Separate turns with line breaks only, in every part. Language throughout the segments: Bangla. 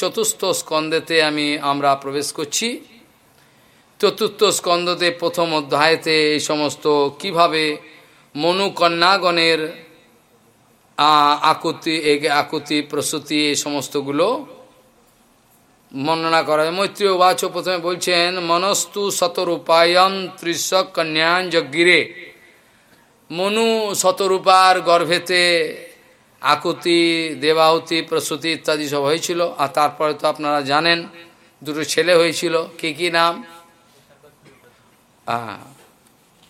চতুর্থ স্কন্ধেতে আমি আমরা প্রবেশ করছি। চতুর্থ স্কন্ধতে প্রথম অধ্যায়তে এই সমস্ত কীভাবে মনুকন্যাগণের আকুতি আকুতি, প্রসূতি এই সমস্তগুলো বর্ণনা করা হয়। মৈত্রী বাচ প্রথমে বলছেন, মনস্তু শতরূপায়ন ত্রিশ কন্যান যজ্ঞিরে মনু শতরূপার গর্ভেতে আকুতি, দেবাহুতি, প্রসূতি ইত্যাদি সব হয়েছিল। আর তারপরে তো আপনারা জানেন, দুটো ছেলে হয়েছিল। কে, কি নাম?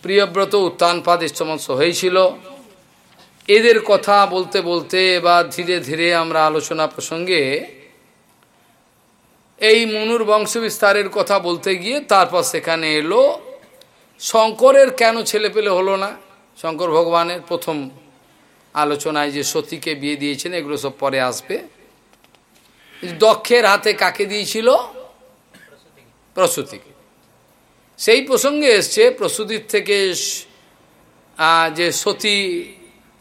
প্রিয়ব্রত উত্তানপাদ সমস্ত হয়েছিল। এদের কথা বলতে বলতে এবার ধীরে ধীরে আমরা আলোচনা প্রসঙ্গে এই মনুর বংশ বিস্তারের কথা বলতে গিয়ে তারপর সেখানে এলো, শঙ্করের কেন ছেলে পেলে হলো না? শঙ্কর ভগবানের প্রথম আলোচনায় যে সতীকে বিয়ে দিয়েছেন, এগুলো সব পরে আসবে। দক্ষের হাতে কাকে দিয়েছিল? প্রসূতিকে। সেই প্রসঙ্গে এসছে, প্রসূতির থেকে যে সতী,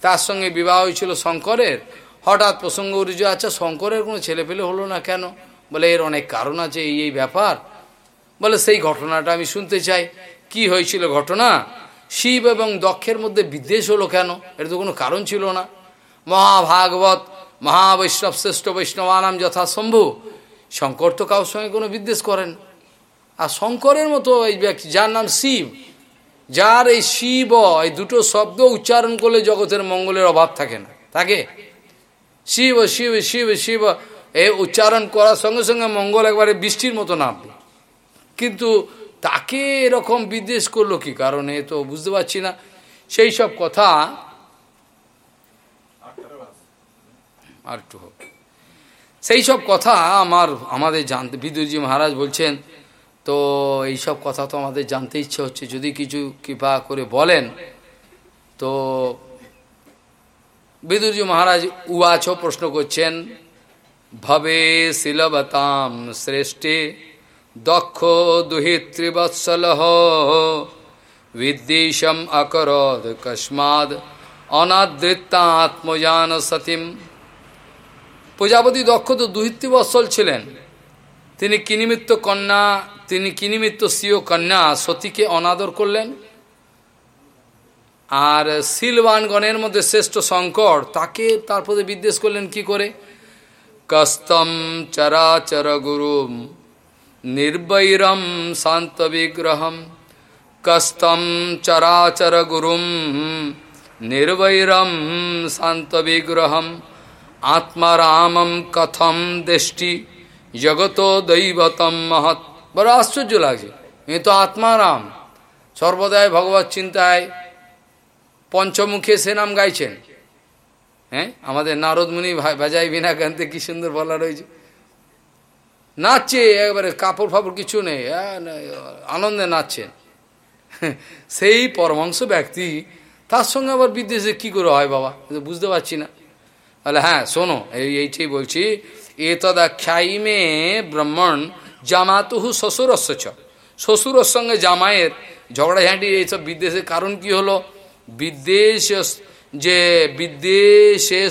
তার সঙ্গে বিবাহ হয়েছিল শঙ্করের, হঠাৎ প্রসঙ্গ উঠেছে আচ্ছা শঙ্করের কোনো ছেলে পেলে হলো না কেন? বলে, এর অনেক কারণ আছে, এই এই ব্যাপার। বলে, সেই ঘটনাটা আমি শুনতে চাই। কি হয়েছিল ঘটনা? শিব এবং দক্ষের মধ্যে বিদ্বেষ হলো কেন? এটা তো কোনো কারণ ছিল না। মহাভাগবত, মহাবৈষ্ণব, শ্রেষ্ঠ বৈষ্ণবানাম যথাসম্ভু শঙ্কর তো কারোর সঙ্গে কোনো বিদ্বেষ করেন। আর শঙ্করের মতো এই ব্যক্তি, যার নাম শিব, যার এই শিব, এই দুটো শব্দ উচ্চারণ করলে জগতের মঙ্গলের অভাব থাকে না। থাকে? শিব শিব শিব শিব, এ উচ্চারণ করার সঙ্গে সঙ্গে মঙ্গল একবারে বৃষ্টির মতো নামবে। কিন্তু তাকে এরকম বিদ্বেষ করল কি কারণে তো বুঝতে পারছি না। সেই সব কথা আর একটু হোক। সেই সব কথা আমার, আমাদের জানতে বিদুরজি মহারাজ বলছেন, তো এইসব কথা তো আমাদের জানতে ইচ্ছে হচ্ছে, যদি কিছু কৃপা করে বলেন, তো বিদুরজি মহারাজ উয়াছ প্রশ্ন করছেন, ভবে শিলবতাম শ্রেষ্ঠে দক্ষ দুহিত্রিবৎসল বিদ্বেষম অকরদ কস্মাদ অনাদৃত্তাত্মজান সতীম। প্রজাপতি দক্ষ তো দুহিত্রিবৎসল ছিলেন। তিনি কিনিমিত্ত কন্যা, তিনি কিনিমিত্ত সিও কন্যা সতীকে অনাদর করলেন? আর শিলবানগণের মধ্যে শ্রেষ্ঠ শঙ্কর, তাকে তারপরে বিদ্বেষ করলেন কি করে? কস্তম চরাচর গুরুম নির্বৈরম শান্ত বিগ্রহম কস্তম চরাচর গুরুম নির্বৈরম শান্ত বিগ্রহম আত্মারামম কথম দৃষ্টি জগত দৈবতম মহৎ বড় আশ্চর্য লাগছে এ তো আত্মারাম সর্বদাই ভগবত চিন্তায় পঞ্চমুখে সে নাম গাইছেন হ্যাঁ আমাদের নারদমুনি বাজাই বিনা গানতে কি সুন্দর বলা রয়েছে নাচছে একবারে কাপড় ফাপড় কিছু নেই আনন্দে নাচছেন সেই পরমাংশ ব্যক্তি, তার সঙ্গে আবার বিদ্বেষে কি করে হয় বাবা? বুঝতে পারছি না। তাহলে হ্যাঁ শোনো, এই, এইটাই বলছি এ তদাখ্যায়ী ব্রাহ্মণ জামাতুহু শ্বশুরস্য ছ শ্বশুরের সঙ্গে জামাইয়ের ঝগড়াঝাঁটির এইসব বিদ্বেষের কারণ কি হলো? বিদ্বেষ যে বিদ্বেষে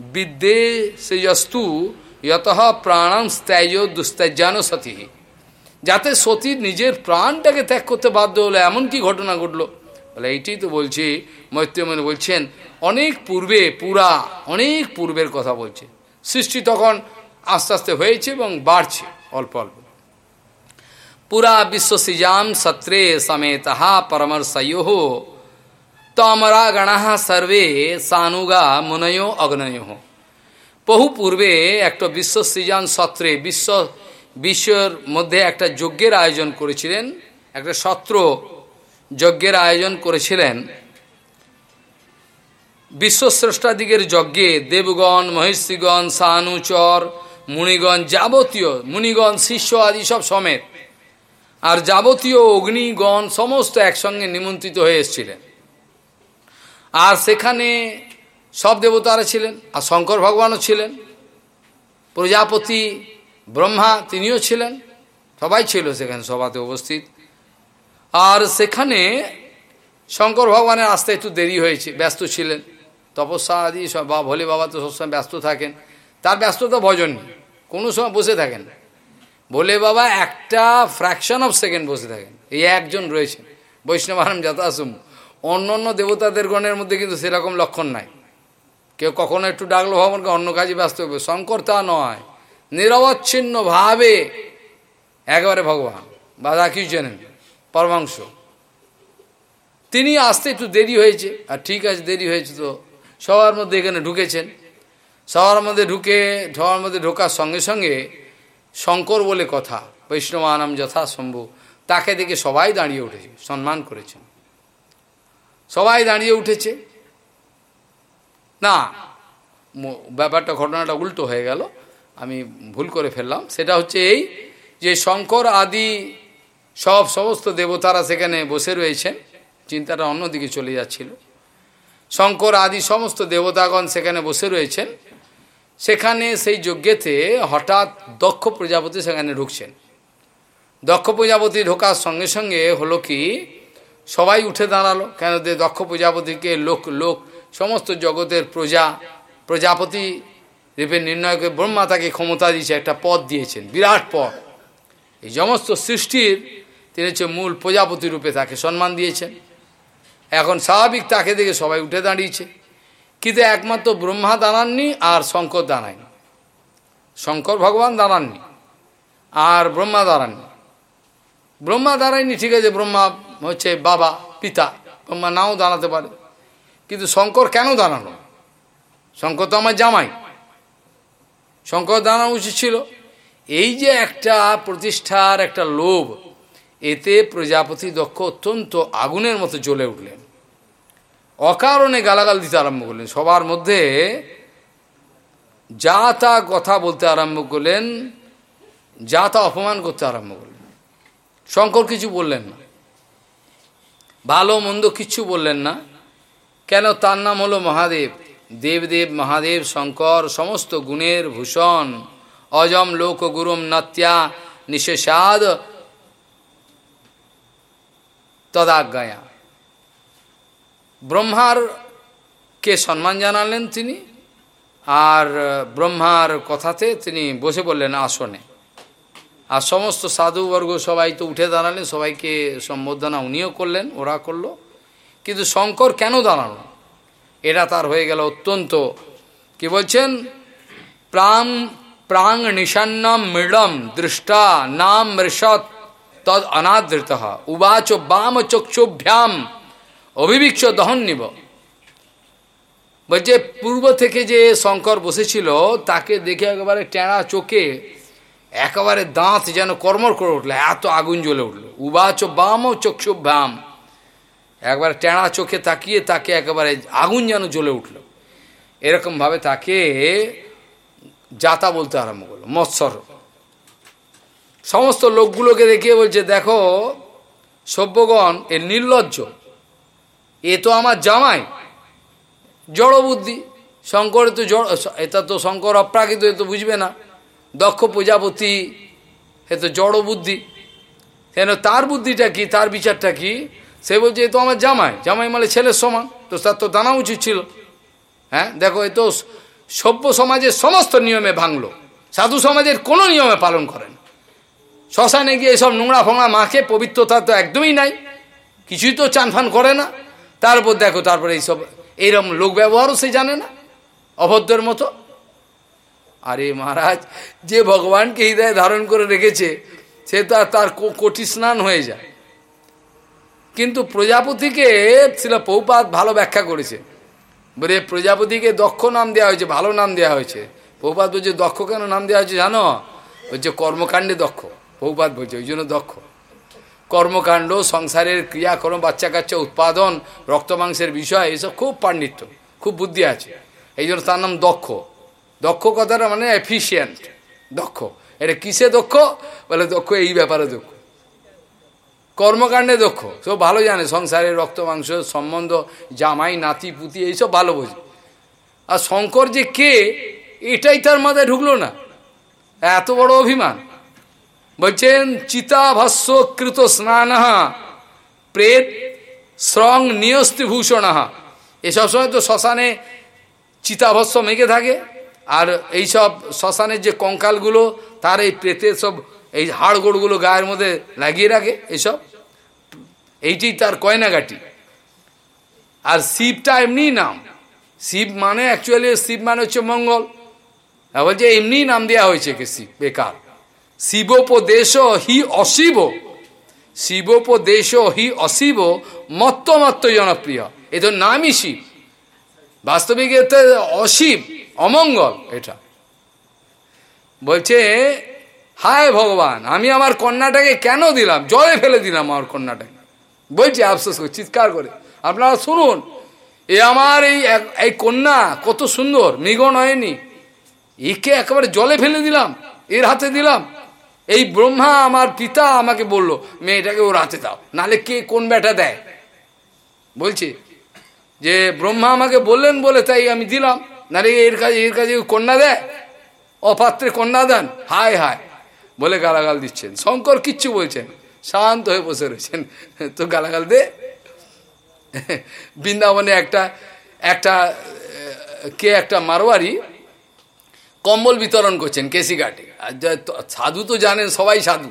বিদ্বেষস্তু যত প্রাণাং ত্যাজ দুস্ত্যাজ্যান সতী যাতে সতী নিজের প্রাণটাকে ত্যাগ করতে বাধ্য হলো এমন কি ঘটনা ঘটলো বলে এইটাই তো বলছি মৈত্রমণি বলছেন অনেক পূর্বে পুরা অনেক পূর্বের কথা বলছে সৃষ্টি তখন আস্তে আস্তে হয়েছে এবং বাড়ছে অল্প অল্প পুরা বিশ্ব সৃজাম সত্রে সমেত পরমর্শዮ তমরা গণ সর্বে সানুগা মুনয় অগ্নয় বহু পূর্বে একটা বিশ্ব সৃজন সত্রে, বিশ্ব, বিশ্বের মধ্যে একটা যজ্ঞের আয়োজন করেছিলেন, একটা সত্র যজ্ঞের আয়োজন করেছিলেন। বিশ্বশ্রেষ্ঠাদিগের যজ্ঞে দেবগণ, মহিষীগণ, সানুচর, মুনিগণ যাবতীয়, মুনিগণ, শিষ্য আদি সব সমেত, আর যাবতীয় অগ্নিগণ সমস্ত একসঙ্গে নিমন্ত্রিত হয়ে এসেছিলেন। আর সেখানে সব দেবতারা ছিলেন, আর শঙ্কর ভগবানও ছিলেন। প্রজাপতি, ব্রহ্মা, তিনিও ছিলেন। সবাই ছিল সেখানে, সভাতে উপস্থিত। আর সেখানে শঙ্কর ভগবানের আসতে একটু দেরি হয়েছে, ব্যস্ত ছিলেন। তপস্যা আদি বা, ভোলে বাবা তো সবসময় ব্যস্ত থাকেন। তার ব্যস্ততা ভজন কোনো সময় বসে থাকেন। বলে বাবা একটা ফ্র্যাকশন অফ সেকেন্ড বসে থাকেন, এই একজন রয়েছেন, বৈষ্ণব আরাম যথাসম অন্য অন্য দেবতাদের গণের মধ্যে কিন্তু সেরকম লক্ষণ নাই। কেউ কখনো একটু ডাকলো ভগবানকে, অন্য কাজে ব্যস্ত হবে শঙ্কর তা নয়। নিরবচ্ছিন্ন ভাবে একেবারে ভগবান। বাধা কিছু জানেন? পরমাংশ। তিনি আসতে একটু দেরি হয়েছে। আর ঠিক আছে, দেরি হয়েছে তো। সবার মধ্যে এখানে ঢুকেছেন। সবার মধ্যে ঢুকে, সবার মধ্যে ঢোকার সঙ্গে সঙ্গে শঙ্কর বলে কথা, বৈষ্ণবানাম যথাসম্ভব। তাকে দেখে সবাই দাঁড়িয়ে উঠেছে, সম্মান করেছেন। সবাই দাঁড়িয়ে উঠেছে। না ব্যাপারটা, ঘটনাটা উল্টো হয়ে গেল। আমি ভুল করে ফেললাম। সেটা হচ্ছে এই যে শঙ্কর আদি সব সমস্ত দেবতারা সেখানে বসে রয়েছেন। চিন্তাটা অন্যদিকে চলে যাচ্ছিল। শঙ্কর আদি সমস্ত দেবতাগণ সেখানে বসে রয়েছেন। সেখানে সেই যজ্ঞেতে হঠাৎ দক্ষ প্রজাপতি সেখানে ঢুকছেন। দক্ষ প্রজাপতি ঢোকার সঙ্গে সঙ্গে হলো কি, সবাই উঠে দাঁড়াল। কেন দক্ষ প্রজাপতিকে লোক লোক সমস্ত জগতের প্রজা, প্রজাপতি রূপে নির্ণয় ব্রহ্মা তাকে ক্ষমতা দিয়েছে, একটা পদ দিয়েছেন, বিরাট পদ। এই সমস্ত সৃষ্টির তিনি হচ্ছে মূল প্রজাপতি রূপে তাকে সম্মান দিয়েছেন। এখন স্বাভাবিক তাকে দেখে সবাই উঠে দাঁড়িয়েছে। কিন্তু একমাত্র ব্রহ্মা দাঁড়াননি আর শঙ্কর দাঁড়ায়নি। শঙ্কর ভগবান দাঁড়াননি আর ব্রহ্মা দাঁড়াননি। ব্রহ্মা দাঁড়ায়নি, ঠিক আছে, ব্রহ্মা হচ্ছে বাবা, পিতা, ব্রহ্মা নাও দাঁড়াতে পারে। কিন্তু শঙ্কর কেন দাঁড়ানো শঙ্কর তো আমার জামাই। শঙ্কর দাঁড়ানো উচিত ছিল। এই যে একটা প্রতিষ্ঠার একটা লোভ, এতে প্রজাপতি দক্ষ অত্যন্ত আগুনের মতো জ্বলে উঠলেন। অকারণে গালাগাল দিতে আরম্ভ করলেন। সবার মধ্যে যা তা কথা বলতে আরম্ভ করলেন, যা তা অপমান করতে আরম্ভ করলেন। শঙ্কর কিছু বললেন না। ভালো মন্দ কিচ্ছু বললেন না। কেন তার নাম হলো মহাদেব? দেবদেব, মহাদেব, শঙ্কর, সমস্ত গুণের ভূষণ। অজম লোক গুরুম নত্যা নিশেষাদ তদাজ্ঞায়া। ব্রহ্মার কে সম্মান জানালেন তিনি? আর ব্রহ্মার কথাতে তিনি বসে পড়লেন আসনে আর সমস্ত সাধুবর্গ সবাই তো উঠে দাঁড়ালেন সবাইকে সম্বোধনা উনিও করলেন, ওরা করল। কিন্তু শঙ্কর কেন দাঁড়ানো এটা তার হয়ে গেল অত্যন্ত, কি বলছেন? প্রাং প্রাং নিষান্নম মৃড়ম দৃষ্টা নাম মৃষৎ তদ অনাদৃত। উবাচ বাম চক্ষুভ্যাম অভিবিক্ষ দহন নিব বলছে, পূর্ব থেকে যে শঙ্কর বসেছিল, তাকে দেখে একেবারে টেঁড়া চোখে একেবারে দাঁত যেন কর্মর করে উঠল, এত আগুন জ্বলে উঠল। উবাচ বাম চক্ষুভ্যাম একবার টেঁড়া চোখে তাকিয়ে তাকে একেবারে আগুন যেন জ্বলে উঠল। এরকমভাবে তাকে যাতা বলতে আরম্ভ করল, মৎসর। সমস্ত লোকগুলোকে দেখিয়ে বলছে, দেখো, সভ্যগণ এ নির্লজ্জ। এ তো আমার জামাই। জড় বুদ্ধি। শঙ্কর তো জড়, এটা তো শঙ্কর অপ্রাকৃত, এ তো বুঝবে না। দক্ষ প্রজাপতি, এ তো জড় বুদ্ধি। কেন তার বুদ্ধিটা কি, তার বিচারটা কি? সে বলছে, এ তো আমার জামাই। জামাই মানে ছেলের সমান। তো তার তো জানা উচিত ছিল। হ্যাঁ দেখো, এ তো সভ্য সমাজের সমস্ত নিয়মে ভাঙলো। সাধু সমাজের কোনো নিয়মে পালন করেন। শ্মশানে গিয়ে এসব নোংরা ফোংরা মাখে পবিত্রতা তো একদমই নাই। কিছুই তো চান ফান করে না। তারপর দেখো, তারপরে এইসব, এইরকম লোক ব্যবহারও সে জানে না, অভদ্রের মতো। আরে মহারাজ, যে ভগবানকে হৃদয় ধারণ করে রেখেছে, সে তো আর তার কোটি স্নান হয়ে যায়। কিন্তু প্রজাপতিকে ছিল পৌপাত ভালো ব্যাখ্যা করেছে। বলে প্রজাপতিকে দক্ষ নাম দেওয়া হয়েছে, ভালো নাম দেওয়া হয়েছে। পৌপাত বলছে, দক্ষ কেন নাম দেওয়া হয়েছে জানো? বলছে, কর্মকাণ্ডে দক্ষ। পৌপাত বলছে, ওই জন্য দক্ষ। কর্মকাণ্ড, সংসারের ক্রিয়াকর্ম বাচ্চা কাচ্চা উৎপাদন, রক্ত মাংসের বিষয়, এসব খুব পাণ্ডিত্য, খুব বুদ্ধি আছে। এই জন্য তার নাম দক্ষ। দক্ষ কথাটা মানে এফিসিয়েন্ট দক্ষ। এটা কিসে দক্ষ? বলে দক্ষ এই ব্যাপারে দক্ষ। কর্মকাণ্ডে দক্ষ, সব ভালো জানে সংসারের রক্ত, মাংস, সম্বন্ধ, জামাই, নাতি, পুতি, এইসব ভালো বোঝে। আর শঙ্কর যে কে, এটাই তার মাথায় ঢুকলো না। এত বড় অভিমান। বলছেন চিতাভস্য কৃত স্নান প্রেত শ্রং নিয়স্তি ভূষণ এসব সময় তো শ্মশানে চিতাভস্য মেঘে থাকে। আর এইসব শ্মশানের যে কঙ্কালগুলো, তার এই প্রেতের সব এই হাড়গোড়গুলো গায়ের মধ্যে লাগিয়ে রাখে এইসব এইটি তার কয়নাগাটি। আর শিবটা এমনি নাম। শিব মানে অ্যাকচুয়ালি শিব মানে হচ্ছে মঙ্গল। বলছে এমনি নাম দেওয়া হয়েছে কে শিব, বেকার। শিবোপদেশ হি অশিব। শিবোপদেশ হি অশিব মত্ত মত্ত জনপ্রিয়। এ তো নামই শিব। বাস্তবিক এতে অশিব, অমঙ্গল এটা। বলছে হায় ভগবান, আমি আমার কন্যাটাকে কেন দিলাম? জলে ফেলে দিলাম আমার কন্যাটাকে। বলছি, আফসোস করে, চিৎকার করে। আপনারা শুনুন, এ আমার এই এই কন্যা কত সুন্দর মৃগণ হয়নি। একে একেবারে জলে ফেলে দিলাম, এর হাতে দিলাম। এই ব্রহ্মা আমার পিতা আমাকে বলল, মেয়েটাকে ওর হাতে দাও নালে কে কোন ব্যাটা দেয়? বলছি, যে ব্রহ্মা আমাকে বললেন বলে তাই আমি দিলাম নালে এর কাজে এর কাজে কন্যা দেয়? অপাত্রে কন্যা দেন? হায় হায়। বলে গালাগাল দিচ্ছেন। শঙ্কর কিচ্ছু বলছেন শান্ত হয়ে বসে রয়েছেন। তো গালাগাল দে। বৃন্দাবনে একটা একটা, কে একটা মারোয়ারি কম্বল বিতরণ করছেন কেসিঘাটে আর সাধু তো জানেন, সবাই সাধু।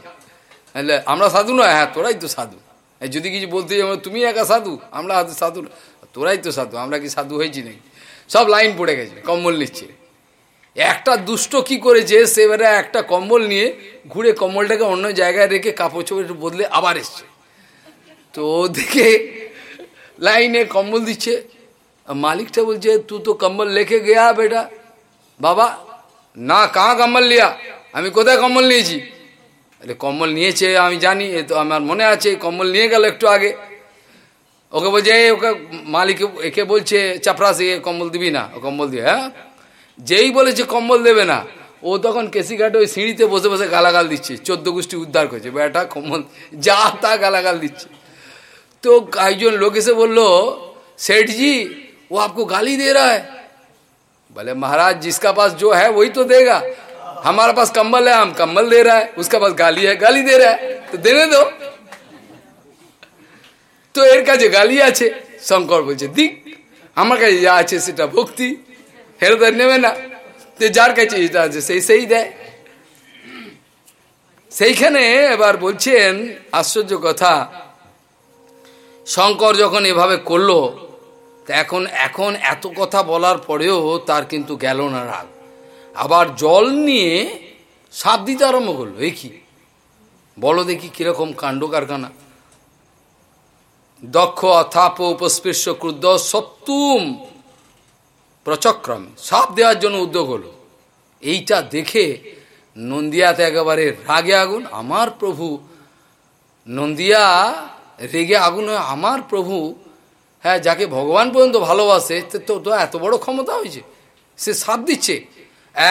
আমরা সাধু নয় হ্যাঁ তোরাই তো সাধু। যদি কিছু বলতে যাব তুমি একা সাধু, আমরা সাধু তোরাই তো সাধু, আমরা কি সাধু হয়েছি নাকি? সব লাইন পড়ে গেছে, কম্বল নিচ্ছে। একটা দুষ্ট কি করেছে সেবারে একটা কম্বল নিয়ে ঘুরে কম্বলটাকে অন্য জায়গায় রেখে কাপড় চোপড় বদলে আবার এসছে। তো দেখে লাইনে কম্বল দিচ্ছে। মালিকটা বলছে তু তো কম্বল লেখে গেয়া বেটা। বাবা, না, কাহা কম্বল লিয়া? আমি কোথায় কম্বল নিয়েছি? আরে, কম্বল নিয়েছে, আমি জানি, এ তো আমার মনে আছে, কম্বল নিয়ে গেল একটু আগে। ওকে বলছে ওকে মালিক একে বলছে, চাপড়াসি কম্বল দিবি না? ও কম্বল দিয়ে হ্যাঁ? যেই বলেছে কম্বল দেবে না ও তখন কেসিঘাটে ওই সিঁড়িতে বসে বসে গালাগাল দিচ্ছে চোদ্দ গোষ্ঠী উদ্ধার করছে বেটা কম্বল যা তা গালাগাল দিচ্ছে তো একজন লোক এসে বললো सेठ जी वो आपको गाली दे रहा है बोले महाराज जिसका पास जो है वही तो देगा हमारे पास कंबल है हम कंबल दे रहा है उसका पास गाली है गाली दे रहा है तो देने दो তো এর কাছে গালি আছে শঙ্কর বলছে দিক আমার কাছে যা আছে সেটা ভক্তি হেরোদার নেবে না তো যার কাছে আছে সেই সেই দেয় সেইখানে এবার বলছেন আশ্চর্য কথা শঙ্কর যখন এভাবে করল এখন এখন এত কথা বলার পরেও তার কিন্তু গেল না রাগ আবার জল নিয়ে সাপ দিতে আরম্ভ করল এ কি বলো দেখি কীরকম কাণ্ড কারখানা দক্ষ অথাপ উপস্পৃশ্য ক্রুদ্ধ সত্যুম প্রচক্রমে। সাপ দেওয়ার জন্য উদ্যোগ হলো। এইটা দেখে নন্দিয়াতে একেবারে রাগে আগুন, আমার প্রভু নন্দিয়া রেগে আগুন, আমার প্রভু হ্যাঁ যাকে ভগবান পর্যন্ত ভালোবাসে তো তো এত বড় ক্ষমতা হয়েছে, সে সাপ দিচ্ছে।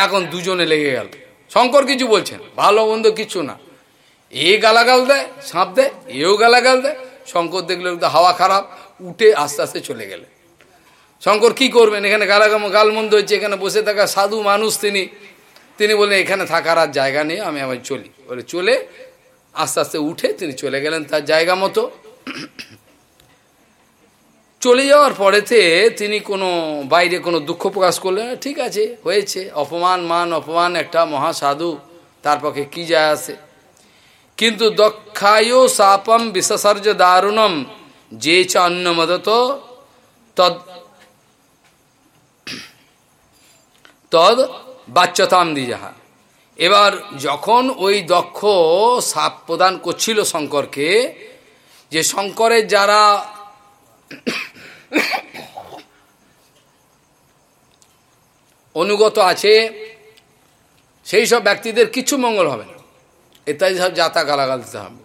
এখন দুজনে লেগে গেল। শঙ্কর কিছু বলছেন, ভালো মন্দ কিছু না। এ গালাগাল দেয়, সাপ দেয়, এও গালাগাল দেয়, শঙ্কর দেখলে হাওয়া খারাপ, উঠে আস্তে আস্তে চলে গেলে। শঙ্কর কি করবেন? এখানে গালাগাম গালমন্দ হচ্ছে এখানে বসে থাকা সাধু মানুষ তিনি। তিনি বললেন, এখানে থাকার আর জায়গা নেই, আমি আবার চলি। বলে চলে আস্তে আস্তে উঠে তিনি চলে গেলেন তার জায়গা মতো। চলে যাওয়ার পরেতে তিনি কোনো বাইরে কোনো দুঃখ প্রকাশ করলেন ঠিক আছে, হয়েছে। অপমান, মান, অপমান, একটা মহাসাধু, তার পক্ষে কী যায় আসে কিন্তু দক্ষায় সাপম বিশ্বাসার্য দারুণম, যে চ অন্নমদত তদ তদ বাচ্যতাম যাহা এবার যখন ওই দক্ষ সাপ প্রদান করছিল শঙ্করকে, যে শঙ্করের যারা অনুগত আছে, সেই সব ব্যক্তিদের কিছু মঙ্গল হবে না। ইত্যাদি সব যাতা গালাগাল দিতে হবে।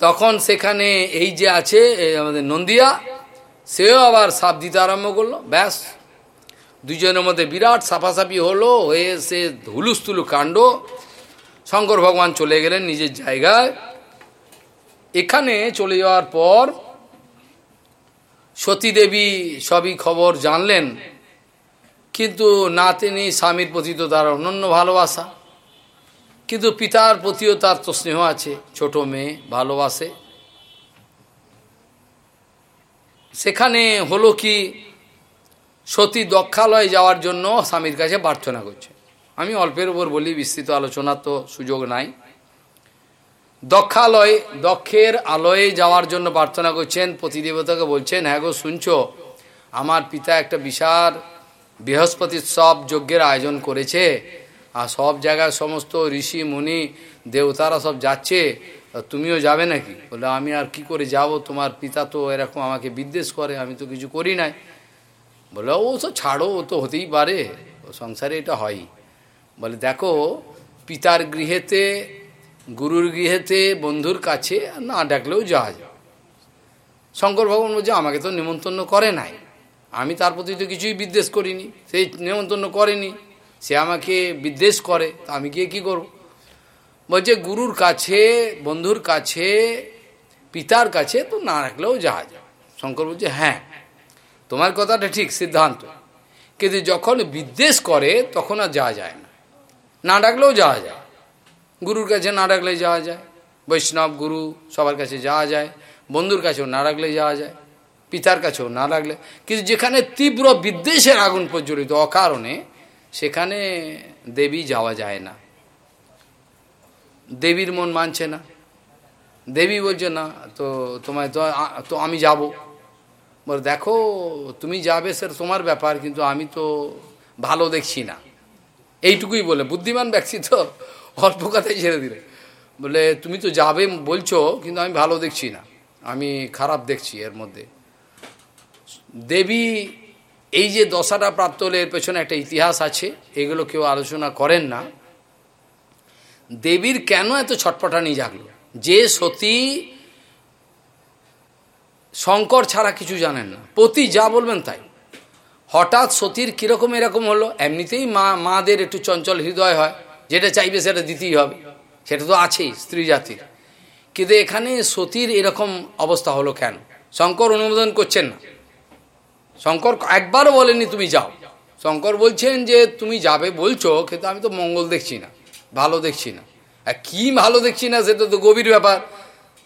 তখন সেখানে এই যে আছে আমাদের নন্দিয়া, সেও আবার সাপ দিতে আরম্ভ করল। ব্যাস দুজনের মধ্যে বিরাট সাফাসাফি হলো, হয়ে সে হুলুস্থুলু কাণ্ড। শঙ্কর ভগবান চলে গেলেন নিজের জায়গায়। এখানে চলে যাওয়ার পর সতীদেবী সবই খবর জানলেন, কিন্তু না তিনি স্বামীর প্রতি তো তার অনন্য ভালোবাসা। কিন্তু পিতার প্রতিও তার তো স্নেহ আছে, ছোট মেয়ে ভালোবাসে। সেখানে হলো কি সতী দক্ষালয়ে যাওয়ার জন্য স্বামীর কাছে প্রার্থনা করছে। আমি অল্পের উপর বলি, বিস্তৃত আলোচনার তো সুযোগ নাই। দক্ষালয়, দক্ষের আলয়ে যাওয়ার জন্য প্রার্থনা করছেন প্রতিদেবতাকে বলছেন হ্যাঁ গো, শুনছ? আমার পিতা একটা বিশাল বৃহস্পতির সব যজ্ঞের আয়োজন করেছে, আর সব জায়গায় সমস্ত ঋষি, মুনি, দেবতারা সব যাচ্ছে, তুমিও যাবে নাকি? বলে, আমি আর কি করে যাব? তোমার পিতা তো এরকম আমাকে বিদ্বেষ করে, আমি তো কিছু করি নাই। বলে, ও তো ছাড়ো, ও তো হতেই পারে, ও সংসারে এটা হয়ই বলে, দেখো, পিতার গৃহেতে, গুরুর গৃহেতে বন্ধুর কাছে না ডাকলেও যাওয়া যায়। শঙ্কর ভগবান বলছে, আমাকে তো নিমন্ত্রণ করে নাই। আমি তার প্রতি তো কিছুই বিদ্বেষ করিনি, সেই নিমন্ত্রণ করেনি। সে আমাকে বিদ্বেষ করে, তা আমি গিয়ে কী করব? বলছে, গুরুর কাছে, বন্ধুর কাছে, পিতার কাছে তো না রাখলেও যাওয়া যায়। শঙ্কর বলছে হ্যাঁ তোমার কথাটা ঠিক, সিদ্ধান্ত। কিন্তু যখন বিদ্বেষ করে, তখন আর যাওয়া যায় না। না ডাকলেও যাওয়া যায়। গুরুর কাছে না ডাকলে যাওয়া যায়। বৈষ্ণব, গুরু, সবার কাছে যাওয়া যায়। বন্ধুর কাছেও না ডাকলে যাওয়া যায়। পিতার কাছেও না রাখলে কিন্তু যেখানে তীব্র বিদ্বেষের আগুন প্রজ্বলিত, অকারণে, সেখানে দেবী যাওয়া যায় না। দেবীর মন মানছে না। দেবী বলছে, না, তো তোমায় তো আমি যাব। বলে, দেখো, তুমি যাবে স্যার তোমার ব্যাপার, কিন্তু আমি তো ভালো দেখছি না। এইটুকুই বলে, বুদ্ধিমান ব্যক্তি তো অল্প কথাই ছেড়ে দিলে। বলে, তুমি তো যাবে বলছো, কিন্তু আমি ভালো দেখছি না। আমি খারাপ দেখছি এর মধ্যে। দেবী, এই যে দশাটা প্রাপ্ত হলে এর পেছনে একটা ইতিহাস আছে, এগুলো কেউ আলোচনা করেন না। দেবীর কেন এত ছটপটানি জাগলো? যে সতী শঙ্কর ছাড়া কিছু জানেন না। পতি যা বলবেন তাই। হঠাৎ সতীর কীরকম এরকম হলো, এমনিতেই মা, মাদের একটু চঞ্চল হৃদয় হয়, যেটা চাইবে সেটা দিতেই হবে। সেটা তো আছেই, স্ত্রী জাতির। কিন্তু এখানে সতীর এরকম অবস্থা হলো কেন? শঙ্কর অনুমোদন করছেন না। শঙ্কর একবারও বলেনি, তুমি যাও। শঙ্কর বলছেন যে, তুমি যাবে বলছো, কিন্তু আমি তো মঙ্গল দেখছি না, ভালো দেখছি না। আর কী ভালো দেখছি না, সেটা তো গভীর ব্যাপার।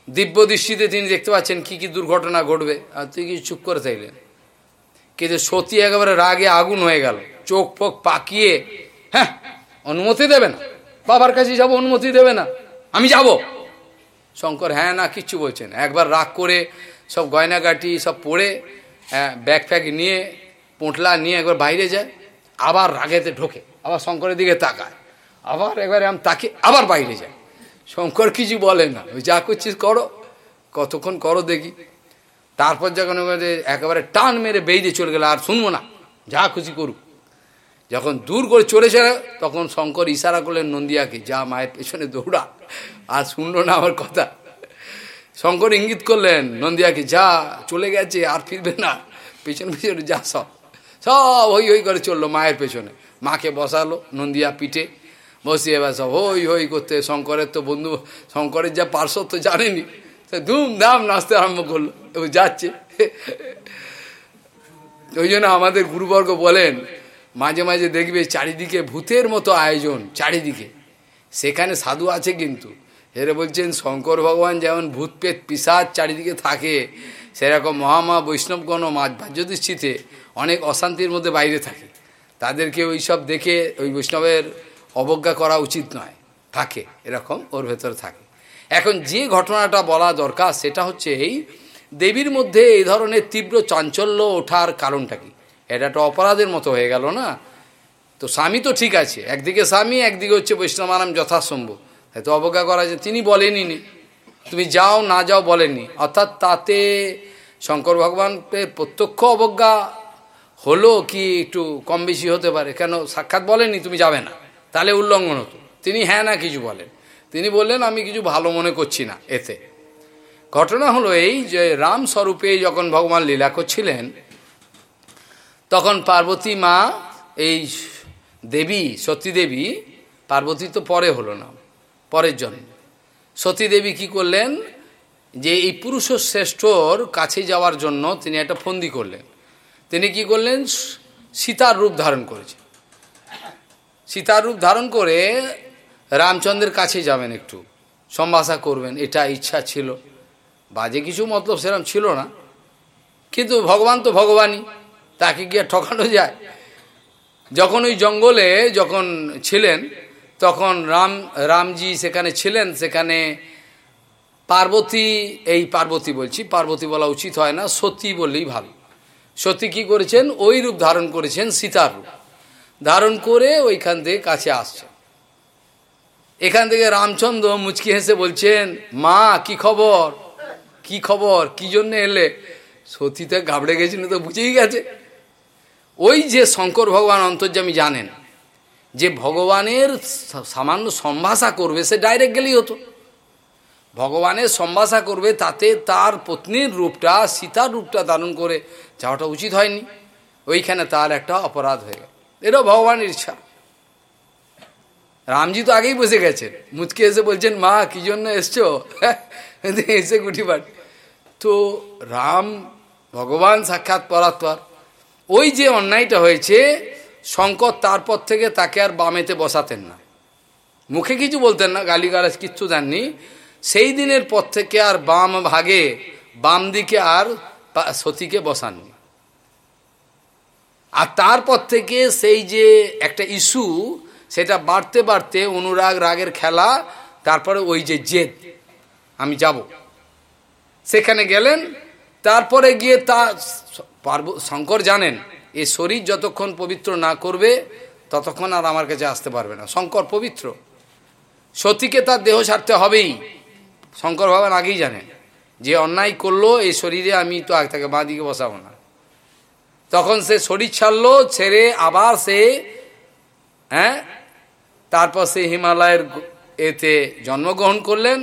দিব্য দৃষ্টিতে তিনি দেখতে পাচ্ছেন কি কি দুর্ঘটনা ঘটবে। আর তুই কিছু চুপ করে থাকলেন কিন্তু সতী একেবারে রাগে আগুন হয়ে গেল, চোখ ফোক পাকিয়ে হ্যাঁ অনুমতি দেবে না। বাবার কাছে যাব, অনুমতি দেবে না। আমি যাব। শঙ্কর হ্যাঁ না, কিচ্ছু বলছেন একবার রাগ করে সব গয়নাগাটি সব পরে হ্যাঁ ব্যাগ ফ্যাগ নিয়ে, পোঁটলা নিয়ে একবার বাইরে যায়, আবার রাগেতে ঢোকে, আবার শঙ্করের দিকে তাকায়, আবার একবারে আম তাকে আবার বাইরে যায় শঙ্কর কিছু বলে না। ওই যা করছিস করো, কতক্ষণ করো দেখি। তারপর যখন একেবারে টান মেরে বেরিয়ে চলে গেল, আর শুনব না, যা খুশি করুক। যখন দূর করে চলেছে তখন শঙ্কর ইশারা করলেন, নন্দিয়াকে যা, মায়ের পেছনে দৌড়া, আর শুনলো না আমার কথা। শঙ্কর ইঙ্গিত করলেন, নন্দিয়াকে যা, চলে গেছে, আর ফিরবে না, পেছনে পেছনে যা সব। সব হই হই করে চলল মায়ের পেছনে। মাকে বসালো, নন্দিয়া পিঠে বসিয়ে সব হই হই করতে শঙ্করের তো বন্ধু শঙ্করের যা পার্শ্ব তো জানেনি ধুমধাম নাচতে আরম্ভ করল এবং যাচ্ছে ওই জন্য আমাদের গুরুবর্গ বলেন মাঝে মাঝে দেখবে চারিদিকে ভূতের মতো আয়োজন চারিদিকে সেখানে সাধু আছে কিন্তু এরা বলছেন শঙ্কর ভগবান যেমন ভূত ভূতপেত পিসাদ চারিদিকে থাকে সেরকম মহামা বৈষ্ণবগণ মাঝ ভাজ্যদৃষ্টিতে অনেক অশান্তির মধ্যে বাইরে থাকে তাদেরকে ওই সব দেখে ওই বৈষ্ণবের অবজ্ঞা করা উচিত নয়। থাকে, এরকম ওর ভেতরে থাকে। এখন যে ঘটনাটা বলা দরকার, সেটা হচ্ছে এই দেবীর মধ্যে এই ধরনের তীব্র চাঞ্চল্য ওঠার কারণটা কি? এটা একটা অপরাধের মতো হয়ে গেল না? তো স্বামী তো ঠিক আছে, একদিকে স্বামী, একদিকে হচ্ছে বৈষ্ণবানাম যথাসম্ভব। হয়তো অবজ্ঞা করা যে তিনি বলেনি নি। তুমি যাও, না যাও বলেননি। অর্থাৎ তাতে শঙ্কর ভগবানের প্রত্যক্ষ অবজ্ঞা হলো কি একটু কম বেশি হতে পারে? কেন সাক্ষাৎ বলেনি তুমি যাবে না। তাহলে উল্লঙ্ঘন হতো। তিনি হ্যাঁ না কিছু বলেন। তিনি বললেন, আমি কিছু ভালো মনে করছি না এতে। ঘটনা হলো এই যে রাম স্বরূপে যখন ভগবান লীলা করছিলেন, তখন পার্বতী মা, এই দেবী সতী দেবী পার্বতী তো পরে হলো না, পরের জন্য সতী দেবী কি করলেন, যে এই পুরুষ শ্রেষ্ঠর কাছে যাওয়ার জন্য তিনি একটা ফন্দি করলেন। তিনি কি করলেন, সীতার রূপ ধারণ করেছেন। সীতার রূপ ধারণ করে রামচন্দ্রের কাছে যাবেন একটু। সম্ভাষা করবেন, এটা ইচ্ছা ছিল। বাজে কিছু মতলব সেরম ছিল না। কিন্তু ভগবান তো ভগবানই, তাকে গিয়ে ঠকানো যায়। যখন ওই জঙ্গলে যখন ছিলেন, তখন রাম, রামজি সেখানে ছিলেন, সেখানে পার্বতী, এই পার্বতী বলছি, পার্বতী বলা উচিত হয় না, সতী বললেই ভালো। সতী কি করেছেন? ওই রূপ ধারণ করেছেন সীতার রূপ। ধারণ করে ওইখান থেকে কাছে আসছে। এখান থেকে রামচন্দ্র মুচকি হেসে বলছেন, মা, কি খবর? কি খবর? কি জন্য এলে? সতীতে ঘাবড়ে গেছিল তো বুঝেই গেছে। ওই যে শঙ্কর ভগবান অন্তর্যামী জানেন, যে ভগবানের সামান্য সম্ভাষা করবে, সে ডাইরেক্ট গেলেই হতো। ভগবানের সম্ভাষা করবে, তাতে তার পত্নীর রূপটা, সীতার রূপটা ধারণ করে যাওয়াটা উচিত হয়নি। ওইখানে তার একটা অপরাধ হয়ে গেল। এটাও ভগবানের ইচ্ছা। রামজি তো আগেই বসে গেছেন। মুচকে এসে বলছেন, মা, কি জন্য এসছো? এসে গুটি বাট তো রাম ভগবান সাক্ষাৎ পরাত্পর ওই যে অন্যায়টা হয়েছে, শঙ্কর তারপর থেকে তাকে আর বামেতে বসাতেন না। মুখে কিছু বলতেন না, গালিগালাজ কিচ্ছু দেননি। সেই দিনের পর থেকে আর বাম ভাগে, বাম দিকে আর সতীকে বসাননি। আর তারপর থেকে সেই যে একটা ইস্যু, সেটা বাড়তে বাড়তে অনুরাগ, রাগের খেলা, তারপরে ওই যে জেদ, আমি যাব। সেখানে গেলেন, তারপরে গিয়ে তা পার্ব, শঙ্কর জানেন এই শরীর যতক্ষণ পবিত্র না করবে, ততক্ষণ আর আমার কাছে আসতে পারবে না। শঙ্কর পবিত্র। সতীকে তার দেহ ছাড়তে হবেই। শঙ্কর ভগবান আগেই জানেন, যে অন্যায় করল এই শরীরে আমি তো আগ থেকে বাঁ দিকে বসাবো না। তখন সে শরীর ছাড়লো, ছেড়ে আবার সে হ্যাঁ তারপর সে হিমালয়ের এতে জন্মগ্রহণ করলেন।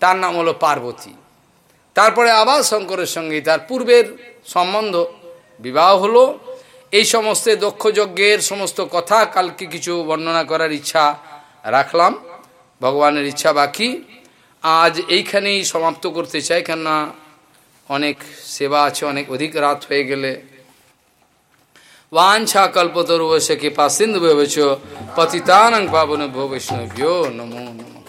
তার নাম হলো পার্বতী। তারপরে আবার শঙ্করের সঙ্গে তার পূর্বের সম্বন্ধ, বিবাহ হলো। এই সমস্ত দক্ষ যজ্ঞের সমস্ত কথা কালকে কিছু বর্ণনা করার ইচ্ছা রাখলাম। ভগবানের ইচ্ছা বাকি। আজ এইখানেই সমাপ্ত করতে চাই, কেননা অনেক সেবা আছে, অনেক অধিক রাত হয়ে গেলে वाछा कल्पतरुवश कृपा सिंधु पतितानंग पावन भो वैष्णव्यो नमो नमो।